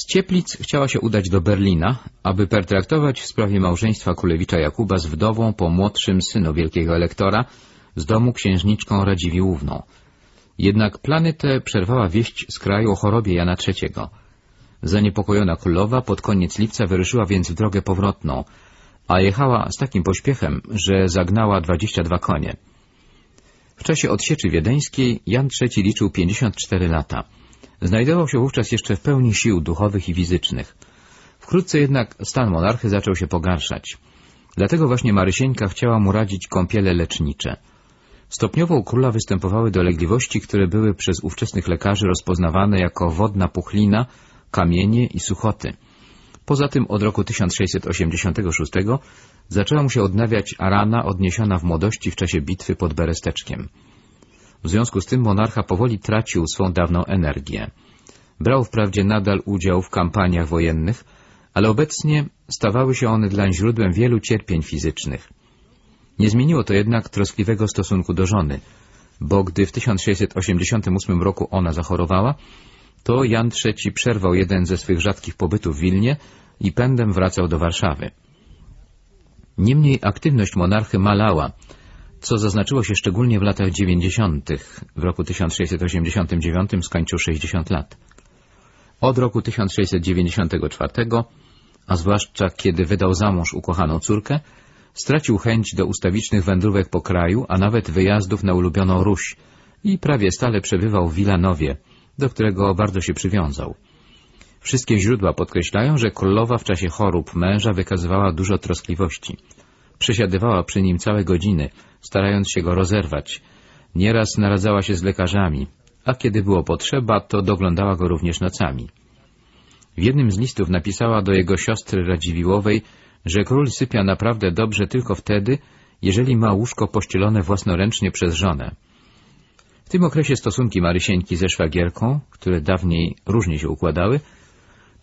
Z Cieplic chciała się udać do Berlina, aby pertraktować w sprawie małżeństwa królewicza Jakuba z wdową po młodszym synu wielkiego elektora z domu księżniczką Radziwiłłówną. Jednak plany te przerwała wieść z kraju o chorobie Jana III. Zaniepokojona królowa pod koniec lipca wyruszyła więc w drogę powrotną, a jechała z takim pośpiechem, że zagnała 22 konie. W czasie odsieczy wiedeńskiej Jan III liczył 54 lata. Znajdował się wówczas jeszcze w pełni sił duchowych i fizycznych. Wkrótce jednak stan monarchy zaczął się pogarszać. Dlatego właśnie Marysieńka chciała mu radzić kąpiele lecznicze. Stopniowo u króla występowały dolegliwości, które były przez ówczesnych lekarzy rozpoznawane jako wodna puchlina, kamienie i suchoty. Poza tym od roku 1686 zaczęła mu się odnawiać rana odniesiona w młodości w czasie bitwy pod Beresteczkiem. W związku z tym monarcha powoli tracił swą dawną energię. Brał wprawdzie nadal udział w kampaniach wojennych, ale obecnie stawały się one dlań źródłem wielu cierpień fizycznych. Nie zmieniło to jednak troskliwego stosunku do żony, bo gdy w 1688 roku ona zachorowała, to Jan III przerwał jeden ze swych rzadkich pobytów w Wilnie i pędem wracał do Warszawy. Niemniej aktywność monarchy malała, co zaznaczyło się szczególnie w latach 90. W roku 1689 skończył 60 lat. Od roku 1694, a zwłaszcza kiedy wydał za mąż ukochaną córkę, stracił chęć do ustawicznych wędrówek po kraju, a nawet wyjazdów na ulubioną Ruś i prawie stale przebywał w Wilanowie, do którego bardzo się przywiązał. Wszystkie źródła podkreślają, że królowa w czasie chorób męża wykazywała dużo troskliwości. Przesiadywała przy nim całe godziny, starając się go rozerwać. Nieraz naradzała się z lekarzami, a kiedy było potrzeba, to doglądała go również nocami. W jednym z listów napisała do jego siostry Radziwiłowej, że król sypia naprawdę dobrze tylko wtedy, jeżeli ma łóżko pościelone własnoręcznie przez żonę. W tym okresie stosunki Marysieńki ze szwagierką, które dawniej różnie się układały,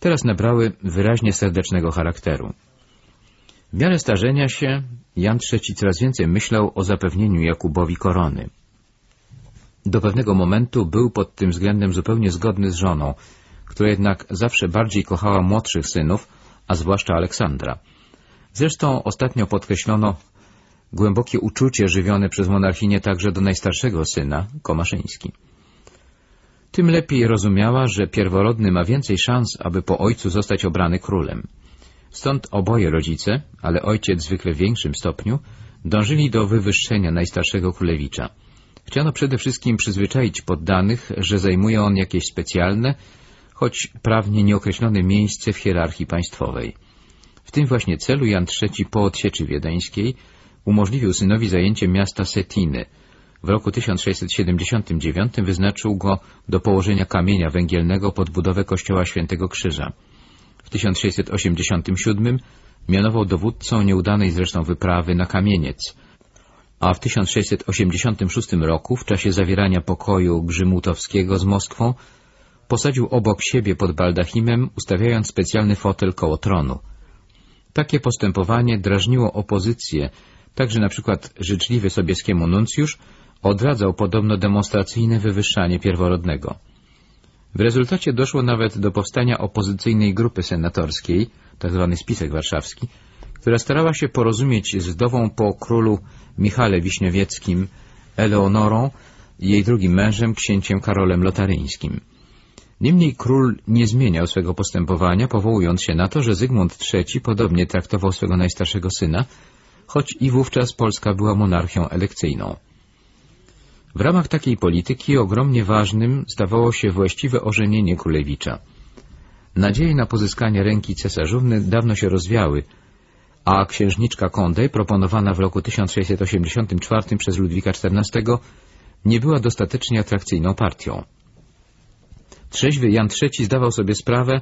teraz nabrały wyraźnie serdecznego charakteru. W miarę starzenia się Jan III coraz więcej myślał o zapewnieniu Jakubowi korony. Do pewnego momentu był pod tym względem zupełnie zgodny z żoną, która jednak zawsze bardziej kochała młodszych synów, a zwłaszcza Aleksandra. Zresztą ostatnio podkreślono głębokie uczucie żywione przez monarchinię także do najstarszego syna, Komaszyński. Tym lepiej rozumiała, że pierworodny ma więcej szans, aby po ojcu zostać obrany królem. Stąd oboje rodzice, ale ojciec zwykle w większym stopniu, dążyli do wywyższenia najstarszego królewicza. Chciano przede wszystkim przyzwyczaić poddanych, że zajmuje on jakieś specjalne, choć prawnie nieokreślone miejsce w hierarchii państwowej. W tym właśnie celu Jan III po odsieczy wiedeńskiej umożliwił synowi zajęcie miasta Setiny. W roku 1679 wyznaczył go do położenia kamienia węgielnego pod budowę kościoła Świętego Krzyża. W 1687 mianował dowódcą nieudanej zresztą wyprawy na Kamieniec, a w 1686 roku, w czasie zawierania pokoju Grzymutowskiego z Moskwą, posadził obok siebie pod baldachimem, ustawiając specjalny fotel koło tronu. Takie postępowanie drażniło opozycję, także na przykład życzliwy Sobieskiemu nuncjusz odradzał podobno demonstracyjne wywyższanie pierworodnego. W rezultacie doszło nawet do powstania opozycyjnej grupy senatorskiej, tzw. Tak spisek warszawski, która starała się porozumieć z wdową po królu Michale Wiśniowieckim, Eleonorą i jej drugim mężem, księciem Karolem Lotaryńskim. Niemniej król nie zmieniał swego postępowania, powołując się na to, że Zygmunt III podobnie traktował swego najstarszego syna, choć i wówczas Polska była monarchią elekcyjną. W ramach takiej polityki ogromnie ważnym stawało się właściwe ożenienie królewicza. Nadzieje na pozyskanie ręki cesarzówny dawno się rozwiały, a księżniczka Condé, proponowana w roku 1684 przez Ludwika XIV, nie była dostatecznie atrakcyjną partią. Trzeźwy Jan III zdawał sobie sprawę,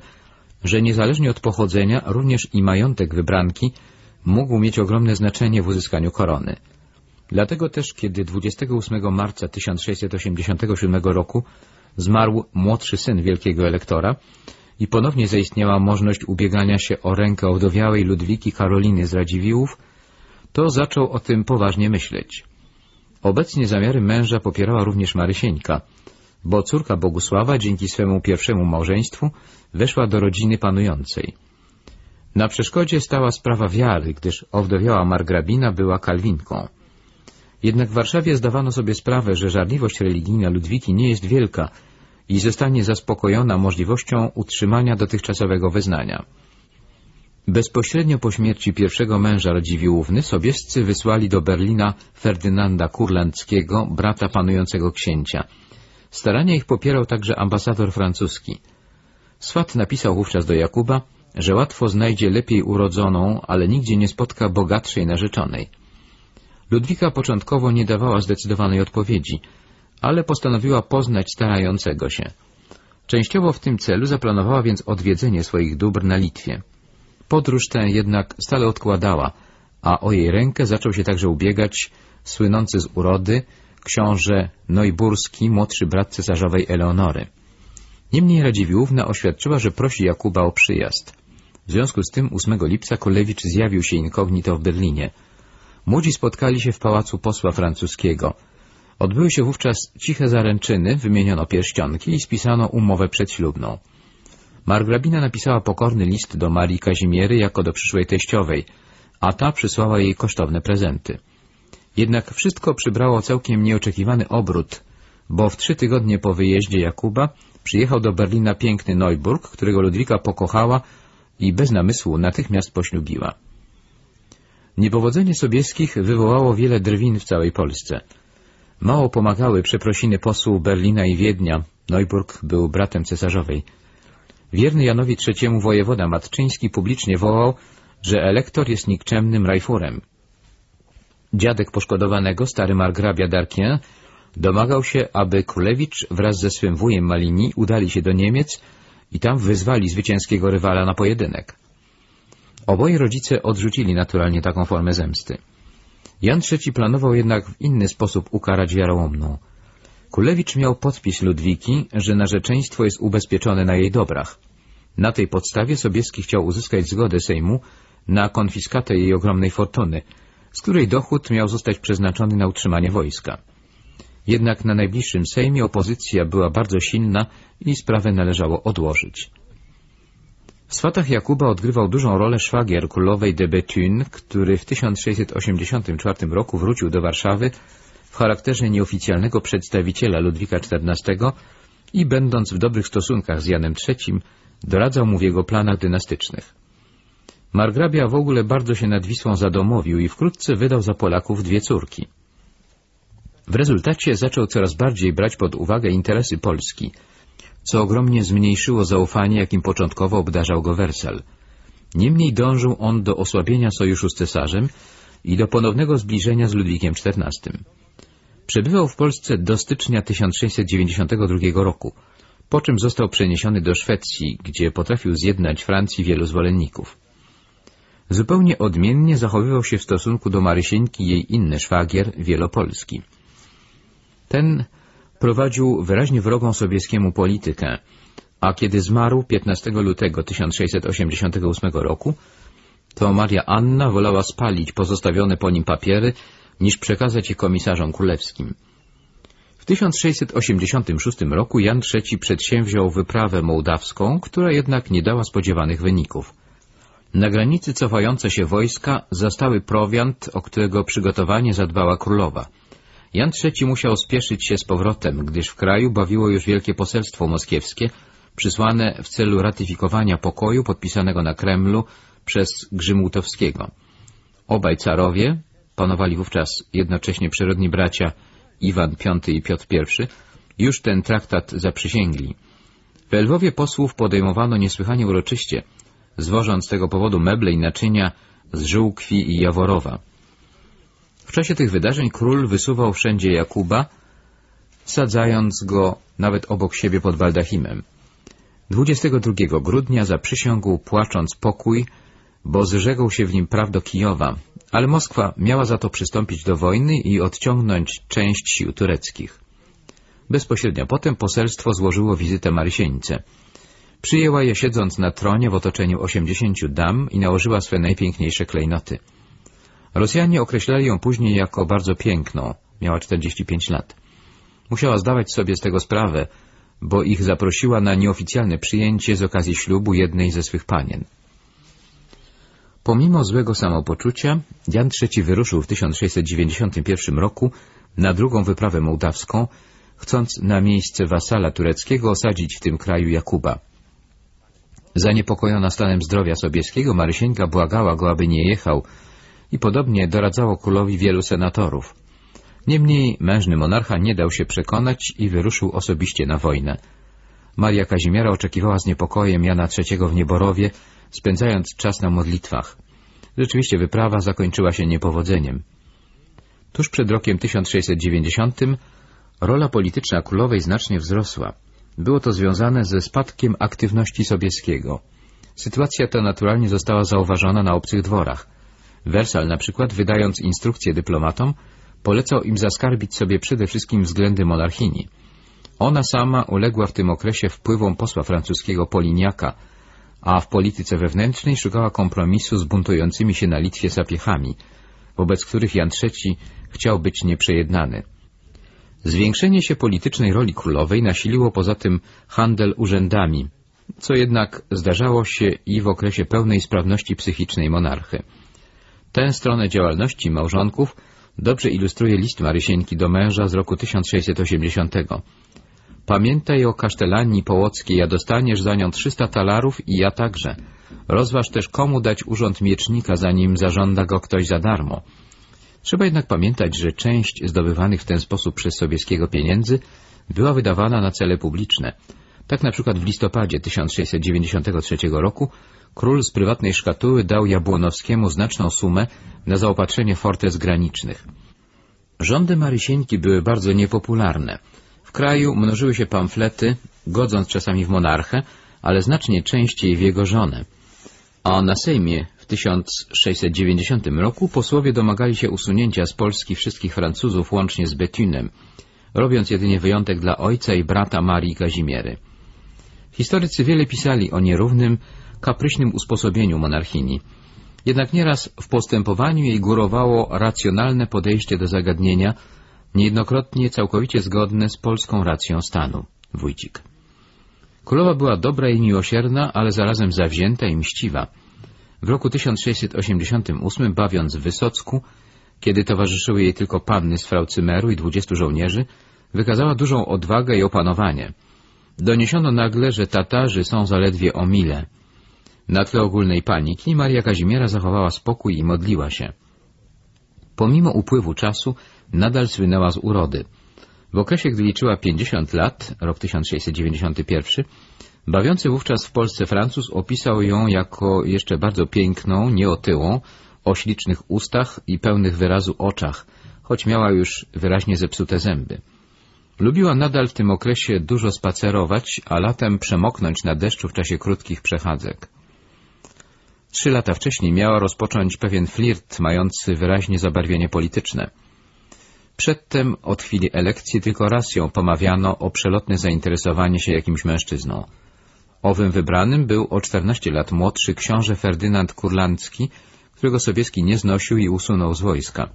że niezależnie od pochodzenia, również i majątek wybranki mógł mieć ogromne znaczenie w uzyskaniu korony. Dlatego też, kiedy 28 marca 1687 roku zmarł młodszy syn wielkiego elektora i ponownie zaistniała możliwość ubiegania się o rękę owdowiałej Ludwiki Karoliny z Radziwiłłów, to zaczął o tym poważnie myśleć. Obecnie zamiary męża popierała również Marysieńka, bo córka Bogusława dzięki swemu pierwszemu małżeństwu weszła do rodziny panującej. Na przeszkodzie stała sprawa wiary, gdyż owdowiała margrabina była kalwinką. Jednak w Warszawie zdawano sobie sprawę, że żarliwość religijna Ludwiki nie jest wielka i zostanie zaspokojona możliwością utrzymania dotychczasowego wyznania. Bezpośrednio po śmierci pierwszego męża Radziwiłłówny sobiescy wysłali do Berlina Ferdynanda Kurlandzkiego, brata panującego księcia. Starania ich popierał także ambasador francuski. Swat napisał wówczas do Jakuba, że łatwo znajdzie lepiej urodzoną, ale nigdzie nie spotka bogatszej narzeczonej. Ludwika początkowo nie dawała zdecydowanej odpowiedzi, ale postanowiła poznać starającego się. Częściowo w tym celu zaplanowała więc odwiedzenie swoich dóbr na Litwie. Podróż tę jednak stale odkładała, a o jej rękę zaczął się także ubiegać słynący z urody książę Nojburski, młodszy brat cesarzowej Eleonory. Niemniej Radziwiłłówna oświadczyła, że prosi Jakuba o przyjazd. W związku z tym 8 lipca Kulewicz zjawił się inkognito w Berlinie. Młodzi spotkali się w pałacu posła francuskiego. Odbyły się wówczas ciche zaręczyny, wymieniono pierścionki i spisano umowę przedślubną. Margrabina napisała pokorny list do Marii Kazimiery jako do przyszłej teściowej, a ta przysłała jej kosztowne prezenty. Jednak wszystko przybrało całkiem nieoczekiwany obrót, bo w trzy tygodnie po wyjeździe Jakuba przyjechał do Berlina piękny Neuburg, którego Ludwika pokochała i bez namysłu natychmiast poślubiła. Niepowodzenie Sobieskich wywołało wiele drwin w całej Polsce. Mało pomagały przeprosiny posłów Berlina i Wiednia. Neuburg był bratem cesarzowej. Wierny Janowi III wojewoda Matczyński publicznie wołał, że elektor jest nikczemnym rajfurem. Dziadek poszkodowanego, stary margrabia Darkien, domagał się, aby Królewicz wraz ze swym wujem Malini udali się do Niemiec i tam wyzwali zwycięskiego rywala na pojedynek. Oboje rodzice odrzucili naturalnie taką formę zemsty. Jan III planował jednak w inny sposób ukarać wiarołomną. Kulewicz miał podpis Ludwiki, że narzeczeństwo jest ubezpieczone na jej dobrach. Na tej podstawie Sobieski chciał uzyskać zgodę Sejmu na konfiskatę jej ogromnej fortuny, z której dochód miał zostać przeznaczony na utrzymanie wojska. Jednak na najbliższym Sejmie opozycja była bardzo silna i sprawę należało odłożyć. W swatach Jakuba odgrywał dużą rolę szwagier królowej de Bethune, który w 1684 roku wrócił do Warszawy w charakterze nieoficjalnego przedstawiciela Ludwika XIV i będąc w dobrych stosunkach z Janem III, doradzał mu w jego planach dynastycznych. Margrabia w ogóle bardzo się nad Wisłą zadomowił i wkrótce wydał za Polaków dwie córki. W rezultacie zaczął coraz bardziej brać pod uwagę interesy Polski, co ogromnie zmniejszyło zaufanie, jakim początkowo obdarzał go Wersal. Niemniej dążył on do osłabienia sojuszu z cesarzem i do ponownego zbliżenia z Ludwikiem XIV. Przebywał w Polsce do stycznia 1692 roku, po czym został przeniesiony do Szwecji, gdzie potrafił zjednać Francji wielu zwolenników. Zupełnie odmiennie zachowywał się w stosunku do Marysieńki jej inny szwagier, Wielopolski. Ten prowadził wyraźnie wrogą sobieskiemu politykę, a kiedy zmarł 15 lutego 1688 roku, to Maria Anna wolała spalić pozostawione po nim papiery, niż przekazać je komisarzom królewskim. W 1686 roku Jan III przedsięwziął wyprawę mołdawską, która jednak nie dała spodziewanych wyników. Na granicy cofające się wojska zastały prowiant, o którego przygotowanie zadbała królowa. Jan III musiał spieszyć się z powrotem, gdyż w kraju bawiło już wielkie poselstwo moskiewskie, przysłane w celu ratyfikowania pokoju podpisanego na Kremlu przez Grzymłutowskiego. Obaj carowie, panowali wówczas jednocześnie przyrodni bracia Iwan V i Piotr I, już ten traktat zaprzysięgli. W Lwowie posłów podejmowano niesłychanie uroczyście, zwożąc z tego powodu meble i naczynia z Żółkwi i Jaworowa. W czasie tych wydarzeń król wysuwał wszędzie Jakuba, sadzając go nawet obok siebie pod baldachimem. 22 grudnia zaprzysiągł, płacząc pokój, bo zrzekł się w nim praw do Kijowa, ale Moskwa miała za to przystąpić do wojny i odciągnąć część sił tureckich. Bezpośrednio potem poselstwo złożyło wizytę Marysieńce. Przyjęła je siedząc na tronie w otoczeniu osiemdziesięciu dam i nałożyła swe najpiękniejsze klejnoty. Rosjanie określali ją później jako bardzo piękną, miała 45 lat. Musiała zdawać sobie z tego sprawę, bo ich zaprosiła na nieoficjalne przyjęcie z okazji ślubu jednej ze swych panien. Pomimo złego samopoczucia, Jan III wyruszył w 1691 roku na drugą wyprawę mołdawską, chcąc na miejsce wasala tureckiego osadzić w tym kraju Jakuba. Zaniepokojona stanem zdrowia Sobieskiego, Marysieńka błagała go, aby nie jechał i podobnie doradzało królowi wielu senatorów. Niemniej mężny monarcha nie dał się przekonać i wyruszył osobiście na wojnę. Maria Kazimiera oczekiwała z niepokojem Jana III w Nieborowie, spędzając czas na modlitwach. Rzeczywiście wyprawa zakończyła się niepowodzeniem. Tuż przed rokiem 1690 rola polityczna królowej znacznie wzrosła. Było to związane ze spadkiem aktywności Sobieskiego. Sytuacja ta naturalnie została zauważona na obcych dworach. Wersal na przykład, wydając instrukcje dyplomatom, polecał im zaskarbić sobie przede wszystkim względy monarchini. Ona sama uległa w tym okresie wpływom posła francuskiego Poliniaka, a w polityce wewnętrznej szukała kompromisu z buntującymi się na Litwie sapiechami, wobec których Jan III chciał być nieprzejednany. Zwiększenie się politycznej roli królowej nasiliło poza tym handel urzędami, co jednak zdarzało się i w okresie pełnej sprawności psychicznej monarchy. Tę stronę działalności małżonków dobrze ilustruje list Marysieńki do męża z roku 1680. Pamiętaj o kasztelanii połockiej, a dostaniesz za nią 300 talarów i ja także. Rozważ też komu dać urząd miecznika, zanim zażąda go ktoś za darmo. Trzeba jednak pamiętać, że część zdobywanych w ten sposób przez Sobieskiego pieniędzy była wydawana na cele publiczne. Tak na przykład w listopadzie 1693 roku król z prywatnej szkatuły dał Jabłonowskiemu znaczną sumę na zaopatrzenie fortec granicznych. Rządy Marysieńki były bardzo niepopularne. W kraju mnożyły się pamflety, godząc czasami w monarchę, ale znacznie częściej w jego żonę. A na Sejmie w 1690 roku posłowie domagali się usunięcia z Polski wszystkich Francuzów łącznie z Betunem, robiąc jedynie wyjątek dla ojca i brata Marii Kazimiery. Historycy wiele pisali o nierównym, kapryśnym usposobieniu monarchini. Jednak nieraz w postępowaniu jej górowało racjonalne podejście do zagadnienia, niejednokrotnie całkowicie zgodne z polską racją stanu. Wójcik. Królowa była dobra i miłosierna, ale zarazem zawzięta i mściwa. W roku 1688, bawiąc w Wysocku, kiedy towarzyszyły jej tylko panny z Fraucymeru i dwudziestu żołnierzy, wykazała dużą odwagę i opanowanie. Doniesiono nagle, że Tatarzy są zaledwie o mile. Na tle ogólnej paniki Maria Kazimiera zachowała spokój i modliła się. Pomimo upływu czasu nadal słynęła z urody. W okresie, gdy liczyła 50 lat, rok 1691, bawiący wówczas w Polsce Francuz opisał ją jako jeszcze bardzo piękną, nieotyłą, o ślicznych ustach i pełnych wyrazu oczach, choć miała już wyraźnie zepsute zęby. Lubiła nadal w tym okresie dużo spacerować, a latem przemoknąć na deszczu w czasie krótkich przechadzek. Trzy lata wcześniej miała rozpocząć pewien flirt mający wyraźnie zabarwienie polityczne. Przedtem od chwili elekcji tylko raz ją pomawiano o przelotne zainteresowanie się jakimś mężczyzną. Owym wybranym był o 14 lat młodszy książę Ferdynand Kurlandzki, którego Sobieski nie znosił i usunął z wojska.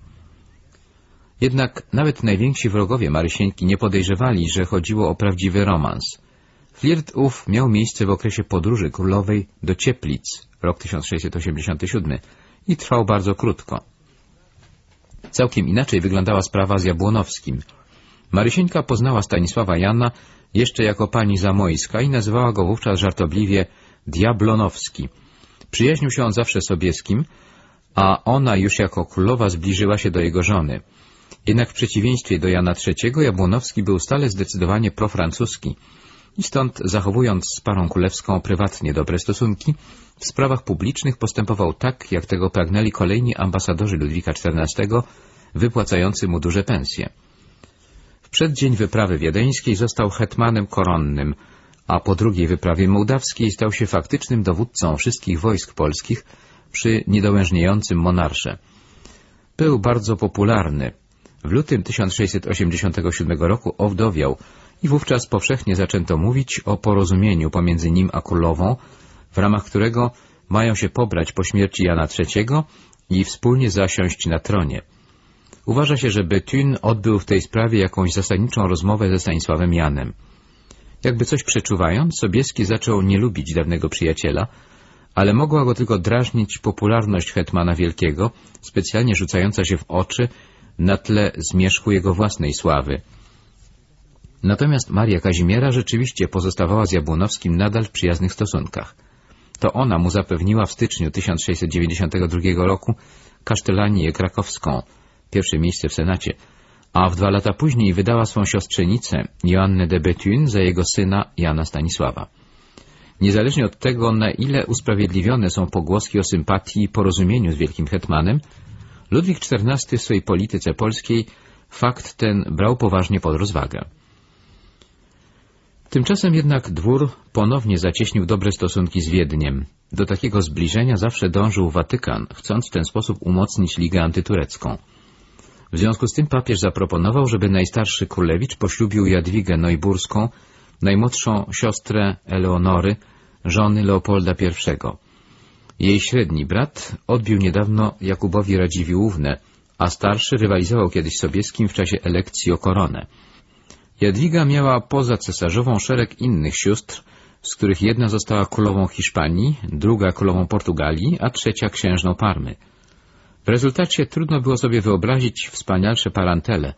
Jednak nawet najwięksi wrogowie Marysieńki nie podejrzewali, że chodziło o prawdziwy romans. Flirt ów miał miejsce w okresie podróży królowej do Cieplic, rok 1687, i trwał bardzo krótko. Całkiem inaczej wyglądała sprawa z Jabłonowskim. Marysieńka poznała Stanisława Jana jeszcze jako pani Zamojska i nazywała go wówczas żartobliwie Diablonowski. Przyjaźnił się on zawsze Sobieskim, a ona już jako królowa zbliżyła się do jego żony. Jednak w przeciwieństwie do Jana III Jabłonowski był stale zdecydowanie profrancuski i stąd, zachowując z parą królewską prywatnie dobre stosunki, w sprawach publicznych postępował tak, jak tego pragnęli kolejni ambasadorzy Ludwika XIV, wypłacający mu duże pensje. W przeddzień wyprawy wiedeńskiej został hetmanem koronnym, a po drugiej wyprawie mołdawskiej stał się faktycznym dowódcą wszystkich wojsk polskich przy niedołężniejącym monarsze. Był bardzo popularny. W lutym 1687 roku owdowiał i wówczas powszechnie zaczęto mówić o porozumieniu pomiędzy nim a królową, w ramach którego mają się pobrać po śmierci Jana III i wspólnie zasiąść na tronie. Uważa się, że Bethune odbył w tej sprawie jakąś zasadniczą rozmowę ze Stanisławem Janem. Jakby coś przeczuwając, Sobieski zaczął nie lubić dawnego przyjaciela, ale mogła go tylko drażnić popularność Hetmana Wielkiego, specjalnie rzucająca się w oczy na tle zmierzchu jego własnej sławy. Natomiast Maria Kazimiera rzeczywiście pozostawała z Jabłonowskim nadal w przyjaznych stosunkach. To ona mu zapewniła w styczniu 1692 roku kasztelanię krakowską, pierwsze miejsce w Senacie, a w dwa lata później wydała swą siostrzenicę Joannę de Bethune za jego syna Jana Stanisława. Niezależnie od tego, na ile usprawiedliwione są pogłoski o sympatii i porozumieniu z wielkim hetmanem, Ludwik XIV w swojej polityce polskiej fakt ten brał poważnie pod rozwagę. Tymczasem jednak dwór ponownie zacieśnił dobre stosunki z Wiedniem. Do takiego zbliżenia zawsze dążył Watykan, chcąc w ten sposób umocnić ligę antyturecką. W związku z tym papież zaproponował, żeby najstarszy królewicz poślubił Jadwigę Neuburską, najmłodszą siostrę Eleonory, żony Leopolda I. Jej średni brat odbił niedawno Jakubowi Radziwiłównę, a starszy rywalizował kiedyś Sobieskim w czasie elekcji o koronę. Jadwiga miała poza cesarzową szereg innych sióstr, z których jedna została królową Hiszpanii, druga królową Portugalii, a trzecia księżną Parmy. W rezultacie trudno było sobie wyobrazić wspanialsze parantele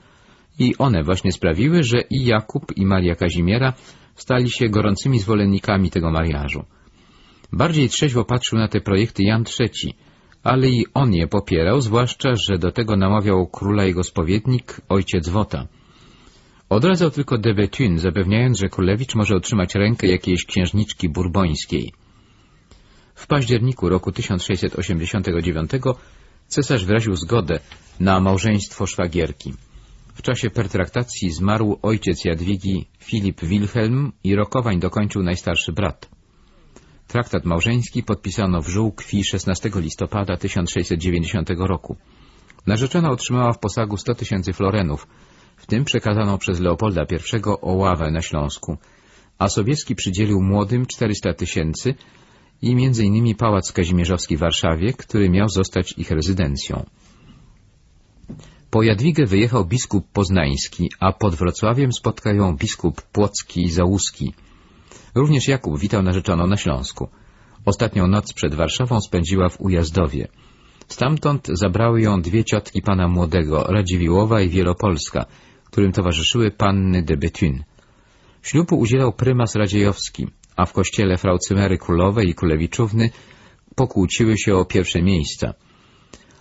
i one właśnie sprawiły, że i Jakub i Maria Kazimiera stali się gorącymi zwolennikami tego mariażu. Bardziej trzeźwo patrzył na te projekty Jan III, ale i on je popierał, zwłaszcza, że do tego namawiał króla jego spowiednik, ojciec Wota. Odradzał tylko de Bethune, zapewniając, że królewicz może otrzymać rękę jakiejś księżniczki burbońskiej. W październiku roku 1689 cesarz wyraził zgodę na małżeństwo szwagierki. W czasie pertraktacji zmarł ojciec Jadwigi Filip Wilhelm i rokowań dokończył najstarszy brat. Traktat małżeński podpisano w Żółkwi 16 listopada 1690 roku. Narzeczona otrzymała w posagu 100 tysięcy florenów, w tym przekazano przez Leopolda I Oławę na Śląsku, a Sobieski przydzielił młodym 400 tysięcy i innymi Pałac Kazimierzowski w Warszawie, który miał zostać ich rezydencją. Po Jadwigę wyjechał biskup poznański, a pod Wrocławiem spotkał ją biskup płocki i załuski. Również Jakub witał narzeczoną na Śląsku. Ostatnią noc przed Warszawą spędziła w Ujazdowie. Stamtąd zabrały ją dwie ciotki pana młodego, Radziwiłowa i Wielopolska, którym towarzyszyły panny de Bethune. Ślubu udzielał prymas Radziejowski, a w kościele frau Cymery Królowej i Królewiczówny pokłóciły się o pierwsze miejsca.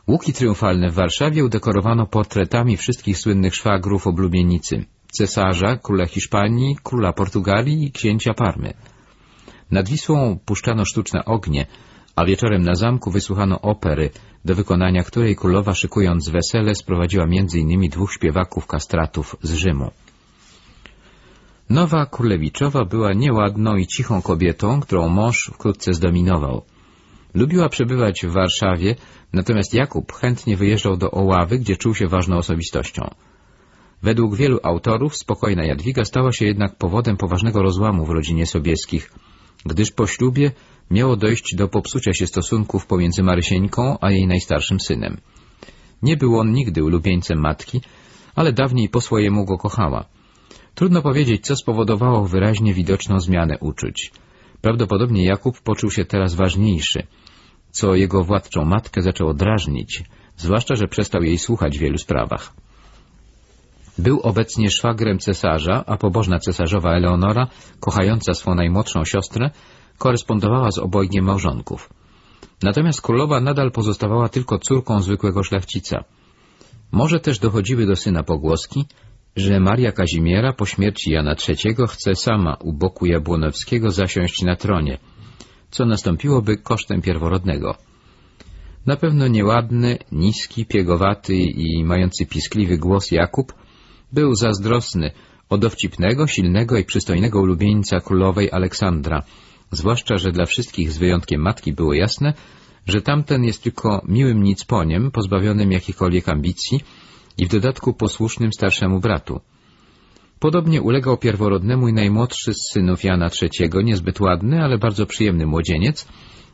Łuki triumfalne w Warszawie udekorowano portretami wszystkich słynnych szwagrów oblubienicy, cesarza, króla Hiszpanii, króla Portugalii i księcia Parmy. Nad Wisłą puszczano sztuczne ognie, a wieczorem na zamku wysłuchano opery, do wykonania której królowa szykując wesele sprowadziła m.in. dwóch śpiewaków kastratów z Rzymu. Nowa królewiczowa była nieładną i cichą kobietą, którą mąż wkrótce zdominował. Lubiła przebywać w Warszawie, natomiast Jakub chętnie wyjeżdżał do Oławy, gdzie czuł się ważną osobistością. Według wielu autorów spokojna Jadwiga stała się jednak powodem poważnego rozłamu w rodzinie Sobieskich, gdyż po ślubie miało dojść do popsucia się stosunków pomiędzy Marysieńką a jej najstarszym synem. Nie był on nigdy ulubieńcem matki, ale dawniej po swojemu go kochała. Trudno powiedzieć, co spowodowało wyraźnie widoczną zmianę uczuć. Prawdopodobnie Jakub poczuł się teraz ważniejszy, co jego władczą matkę zaczęło drażnić, zwłaszcza, że przestał jej słuchać w wielu sprawach. Był obecnie szwagrem cesarza, a pobożna cesarzowa Eleonora, kochająca swą najmłodszą siostrę, korespondowała z obojgiem małżonków. Natomiast królowa nadal pozostawała tylko córką zwykłego szlachcica. Może też dochodziły do syna pogłoski, że Maria Kazimiera po śmierci Jana III chce sama u boku Jabłonowskiego zasiąść na tronie, co nastąpiłoby kosztem pierworodnego. Na pewno nieładny, niski, piegowaty i mający piskliwy głos Jakub był zazdrosny o dowcipnego, silnego i przystojnego ulubieńca królowej Aleksandra, zwłaszcza, że dla wszystkich z wyjątkiem matki było jasne, że tamten jest tylko miłym nicponiem, pozbawionym jakichkolwiek ambicji i w dodatku posłusznym starszemu bratu. Podobnie ulegał pierworodnemu i najmłodszy z synów Jana III, niezbyt ładny, ale bardzo przyjemny młodzieniec,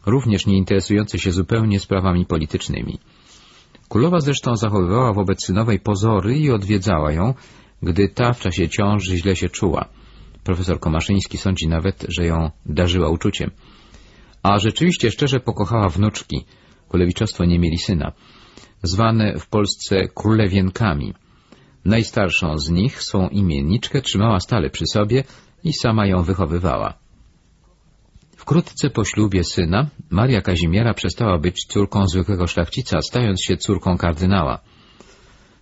również nie interesujący się zupełnie sprawami politycznymi. Królowa zresztą zachowywała wobec synowej pozory i odwiedzała ją, gdy ta w czasie ciąży źle się czuła. Profesor Komaszyński sądzi nawet, że ją darzyła uczuciem. A rzeczywiście szczerze pokochała wnuczki. Kulewiczostwo nie mieli syna. Zwane w Polsce królewienkami. Najstarszą z nich, swą imienniczkę, trzymała stale przy sobie i sama ją wychowywała. Wkrótce po ślubie syna Maria Kazimiera przestała być córką zwykłego szlachcica, stając się córką kardynała.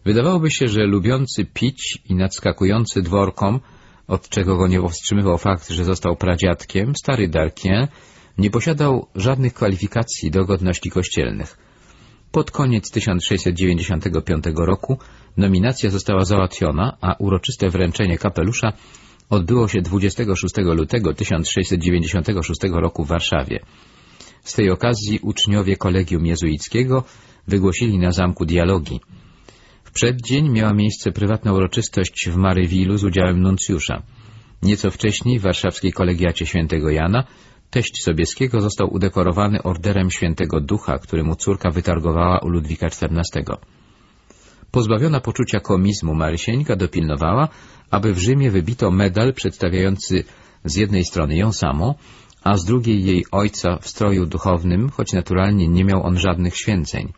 Wydawałoby się, że lubiący pić i nadskakujący dworkom, od czego go nie powstrzymywał fakt, że został pradziadkiem, stary Darkien nie posiadał żadnych kwalifikacji do godności kościelnych. Pod koniec 1695 roku nominacja została załatwiona, a uroczyste wręczenie kapelusza odbyło się 26 lutego 1696 roku w Warszawie. Z tej okazji uczniowie kolegium jezuickiego wygłosili na zamku dialogi. W przeddzień miała miejsce prywatna uroczystość w Marywilu z udziałem nuncjusza. Nieco wcześniej w warszawskiej kolegiacie świętego Jana teść Sobieskiego został udekorowany orderem świętego ducha, który mu córka wytargowała u Ludwika XIV. Pozbawiona poczucia komizmu Marysieńka dopilnowała, aby w Rzymie wybito medal przedstawiający z jednej strony ją samą, a z drugiej jej ojca w stroju duchownym, choć naturalnie nie miał on żadnych święceń.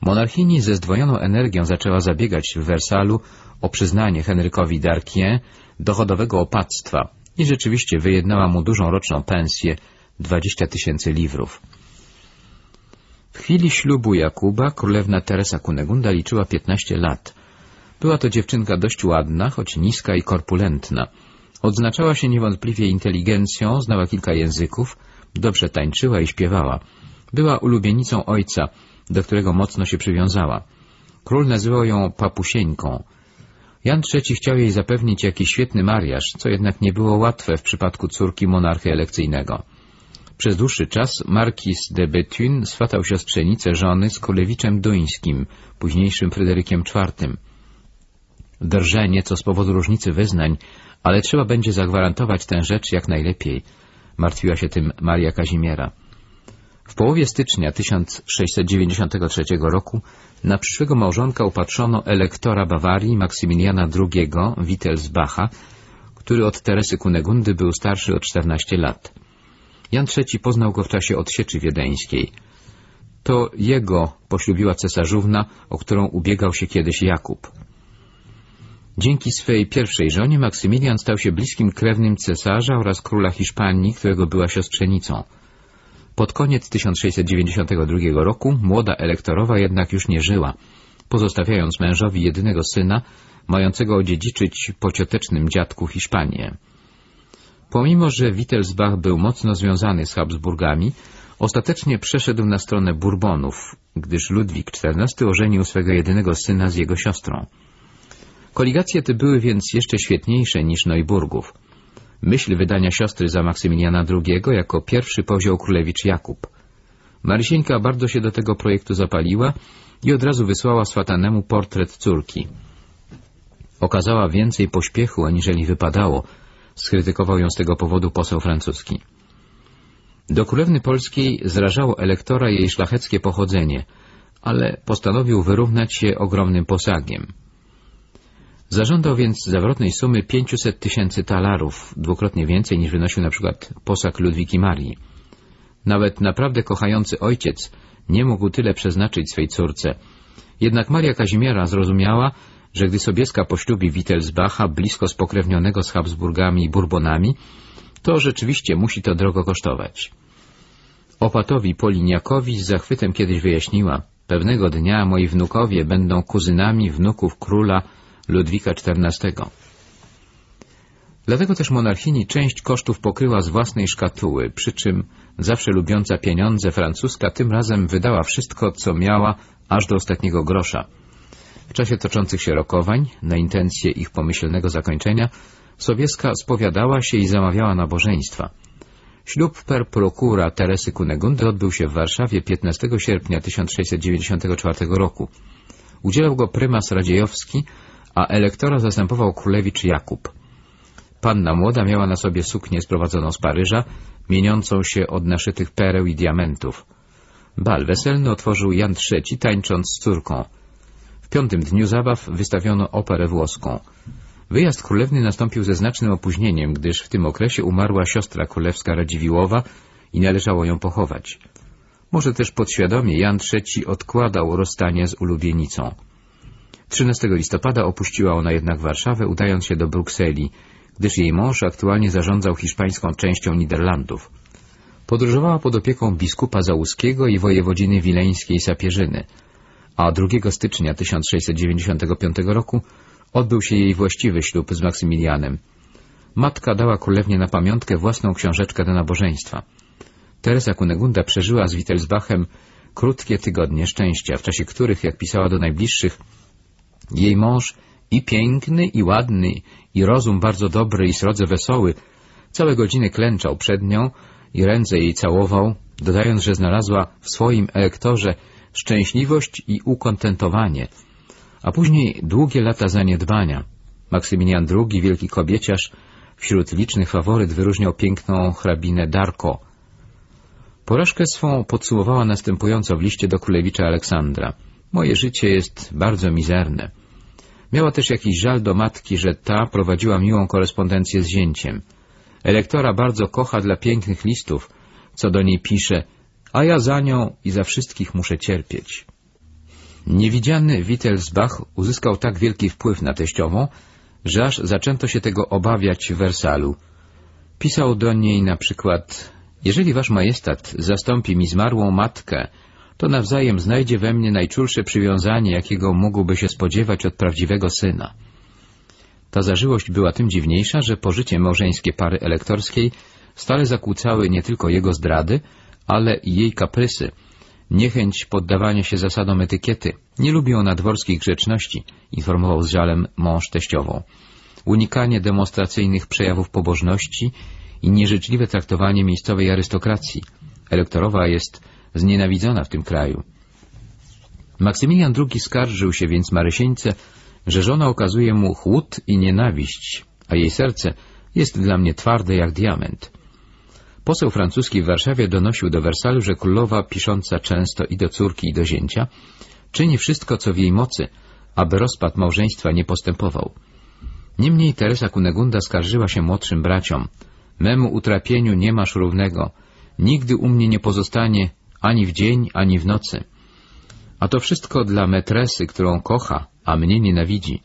Monarchini ze zdwojoną energią zaczęła zabiegać w Wersalu o przyznanie Henrykowi d'Arquien dochodowego opactwa i rzeczywiście wyjednała mu dużą roczną pensję 20 tysięcy liwrów. W chwili ślubu Jakuba królewna Teresa Kunegunda liczyła 15 lat. Była to dziewczynka dość ładna, choć niska i korpulentna. Odznaczała się niewątpliwie inteligencją, znała kilka języków, dobrze tańczyła i śpiewała. Była ulubienicą ojca, do którego mocno się przywiązała. Król nazywał ją papusieńką. Jan III chciał jej zapewnić jakiś świetny mariaż, co jednak nie było łatwe w przypadku córki monarchy elekcyjnego. Przez dłuższy czas markiz de Bethune swatał siostrzenicę żony z Kulewiczem Duńskim, późniejszym Fryderykiem IV. Drże nieco z powodu różnicy wyznań, ale trzeba będzie zagwarantować tę rzecz jak najlepiej. Martwiła się tym Maria Kazimiera. W połowie stycznia 1693 roku na przyszłego małżonka upatrzono elektora Bawarii Maksymiliana II Wittelsbacha, który od Teresy Kunegundy był starszy o 14 lat. Jan III poznał go w czasie odsieczy wiedeńskiej. To jego poślubiła cesarzówna, o którą ubiegał się kiedyś Jakub. Dzięki swej pierwszej żonie Maksymilian stał się bliskim krewnym cesarza oraz króla Hiszpanii, którego była siostrzenicą. Pod koniec 1692 roku młoda elektorowa jednak już nie żyła, pozostawiając mężowi jedynego syna, mającego odziedziczyć po ciotecznym dziadku Hiszpanię. Pomimo, że Wittelsbach był mocno związany z Habsburgami, ostatecznie przeszedł na stronę Bourbonów, gdyż Ludwik XIV ożenił swego jedynego syna z jego siostrą. Koligacje te były więc jeszcze świetniejsze niż Neuburgów. Myśl wydania siostry za Maksymiliana II jako pierwszy powziął królewicz Jakub. Marysieńka bardzo się do tego projektu zapaliła i od razu wysłała swatanemu portret córki. Okazała więcej pośpiechu, aniżeli wypadało, skrytykował ją z tego powodu poseł francuski. Do królewny polskiej zrażało elektora jej szlacheckie pochodzenie, ale postanowił wyrównać się ogromnym posagiem. Zażądał więc zawrotnej sumy 500 tysięcy talarów, dwukrotnie więcej niż wynosił na przykład posag Ludwiki Marii. Nawet naprawdę kochający ojciec nie mógł tyle przeznaczyć swej córce. Jednak Maria Kazimiera zrozumiała, że gdy Sobieska poślubi Wittelsbacha blisko spokrewnionego z Habsburgami i Bourbonami, to rzeczywiście musi to drogo kosztować. Opatowi Poliniakowi z zachwytem kiedyś wyjaśniła, pewnego dnia moi wnukowie będą kuzynami wnuków króla Ludwika XIV. Dlatego też monarchini część kosztów pokryła z własnej szkatuły, przy czym zawsze lubiąca pieniądze francuska tym razem wydała wszystko, co miała, aż do ostatniego grosza. W czasie toczących się rokowań, na intencje ich pomyślnego zakończenia, Sobieska spowiadała się i zamawiała nabożeństwa. Ślub per procura Teresy Kunegundy odbył się w Warszawie 15 sierpnia 1694 roku. Udzielał go prymas Radziejowski, a elektora zastępował królewicz Jakub. Panna młoda miała na sobie suknię sprowadzoną z Paryża, mieniącą się od naszytych pereł i diamentów. Bal weselny otworzył Jan III, tańcząc z córką. W piątym dniu zabaw wystawiono operę włoską. Wyjazd królewny nastąpił ze znacznym opóźnieniem, gdyż w tym okresie umarła siostra królewska Radziwiłowa i należało ją pochować. Może też podświadomie Jan III odkładał rozstanie z ulubienicą. 13 listopada opuściła ona jednak Warszawę, udając się do Brukseli, gdyż jej mąż aktualnie zarządzał hiszpańską częścią Niderlandów. Podróżowała pod opieką biskupa Załuskiego i wojewodziny wileńskiej Sapieżyny, a 2 stycznia 1695 roku odbył się jej właściwy ślub z Maksymilianem. Matka dała królewnie na pamiątkę własną książeczkę do nabożeństwa. Teresa Kunegunda przeżyła z Wittelsbachem krótkie tygodnie szczęścia, w czasie których, jak pisała do najbliższych, jej mąż i piękny, i ładny, i rozum bardzo dobry, i srodze wesoły, całe godziny klęczał przed nią i ręce jej całował, dodając, że znalazła w swoim elektorze szczęśliwość i ukontentowanie, a później długie lata zaniedbania. Maksymilian II, wielki kobieciarz, wśród licznych faworyt wyróżniał piękną hrabinę Darko. Porażkę swą podsumowała następująco w liście do królewicza Aleksandra. Moje życie jest bardzo mizerne. Miała też jakiś żal do matki, że ta prowadziła miłą korespondencję z zięciem. Elektora bardzo kocha dla pięknych listów, co do niej pisze, a ja za nią i za wszystkich muszę cierpieć. Niewidziany Wittelsbach uzyskał tak wielki wpływ na teściową, że aż zaczęto się tego obawiać w Wersalu. Pisał do niej na przykład, jeżeli wasz majestat zastąpi mi zmarłą matkę, to nawzajem znajdzie we mnie najczulsze przywiązanie, jakiego mógłby się spodziewać od prawdziwego syna. Ta zażyłość była tym dziwniejsza, że pożycie małżeńskie pary elektorskiej stale zakłócały nie tylko jego zdrady, ale i jej kaprysy, niechęć poddawania się zasadom etykiety, nie lubi ona dworskich grzeczności, informował z żalem mąż teściową. Unikanie demonstracyjnych przejawów pobożności i nieżyczliwe traktowanie miejscowej arystokracji. Elektorowa jest znienawidzona w tym kraju. Maksymilian II skarżył się więc Marysieńce, że żona okazuje mu chłód i nienawiść, a jej serce jest dla mnie twarde jak diament. Poseł francuski w Warszawie donosił do Wersalu, że królowa, pisząca często i do córki, i do zięcia, czyni wszystko, co w jej mocy, aby rozpad małżeństwa nie postępował. Niemniej Teresa Kunegunda skarżyła się młodszym braciom. Memu utrapieniu nie masz równego. Nigdy u mnie nie pozostanie ani w dzień, ani w nocy. A to wszystko dla metresy, którą kocha, a mnie nienawidzi.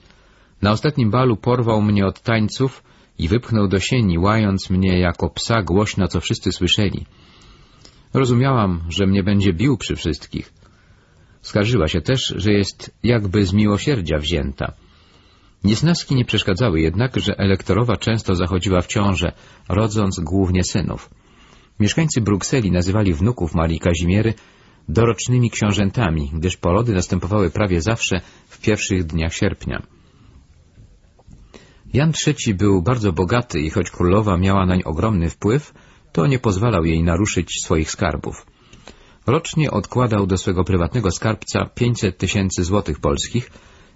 Na ostatnim balu porwał mnie od tańców i wypchnął do sieni, łając mnie jako psa głośno, co wszyscy słyszeli. Rozumiałam, że mnie będzie bił przy wszystkich. Skarżyła się też, że jest jakby z miłosierdzia wzięta. Niesnaski nie przeszkadzały jednak, że elektorowa często zachodziła w ciążę, rodząc głównie synów. Mieszkańcy Brukseli nazywali wnuków Marii Kazimiery dorocznymi książętami, gdyż porody następowały prawie zawsze w pierwszych dniach sierpnia. Jan III był bardzo bogaty i choć królowa miała nań ogromny wpływ, to nie pozwalał jej naruszyć swoich skarbów. Rocznie odkładał do swego prywatnego skarbca 500 tysięcy złotych polskich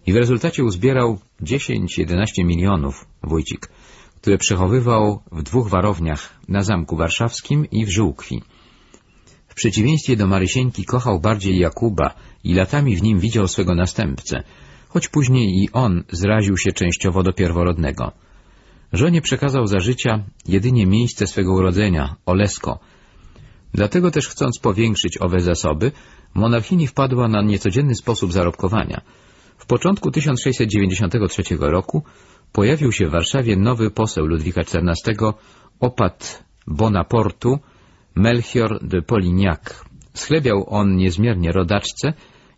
i w rezultacie uzbierał 10-11 milionów, wójcik, które przechowywał w dwóch warowniach, na Zamku Warszawskim i w Żółkwi. W przeciwieństwie do Marysieńki kochał bardziej Jakuba i latami w nim widział swego następcę, choć później i on zraził się częściowo do pierworodnego. Żonie przekazał za życia jedynie miejsce swego urodzenia, Olesko. Dlatego też chcąc powiększyć owe zasoby, monarchini wpadła na niecodzienny sposób zarobkowania. W początku 1693 roku pojawił się w Warszawie nowy poseł Ludwika XIV, opat Bonaportu, Melchior de Polignac. Schlebiał on niezmiernie rodaczce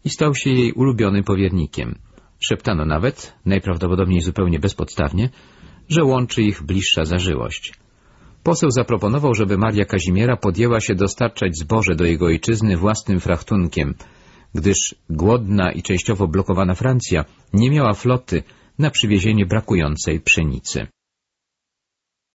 i stał się jej ulubionym powiernikiem. Szeptano nawet, najprawdopodobniej zupełnie bezpodstawnie, że łączy ich bliższa zażyłość. Poseł zaproponował, żeby Maria Kazimiera podjęła się dostarczać zboże do jego ojczyzny własnym frachtunkiem, gdyż głodna i częściowo blokowana Francja nie miała floty na przywiezienie brakującej pszenicy.